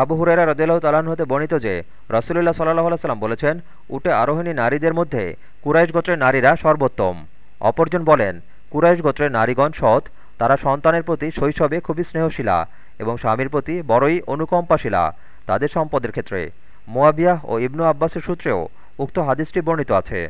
আবু হুরেরা রদিল্লাহ তালাহ হতে বর্ণিত যে, রসুলুল্লাহ সাল্লাহ সাল্লাম বলেছেন, উটে আরোহিণী নারীদের মধ্যে কুরাইশ গোত্রের নারীরা সর্বোত্তম। অপরজন বলেন, কুরাইশ গোত্রের নারীগণ সৎ, তারা সন্তানের প্রতি শৈশবে খুবই স্নেহশীলা এবং স্বামীর প্রতি বড়ই অনুকম্পাশীলা তাদের সম্পদের ক্ষেত্রে। মোয়াবিয়াহ ও ইবনু আব্বাসের সূত্রেও উক্ত হাদিসটি বর্ণিত আছে।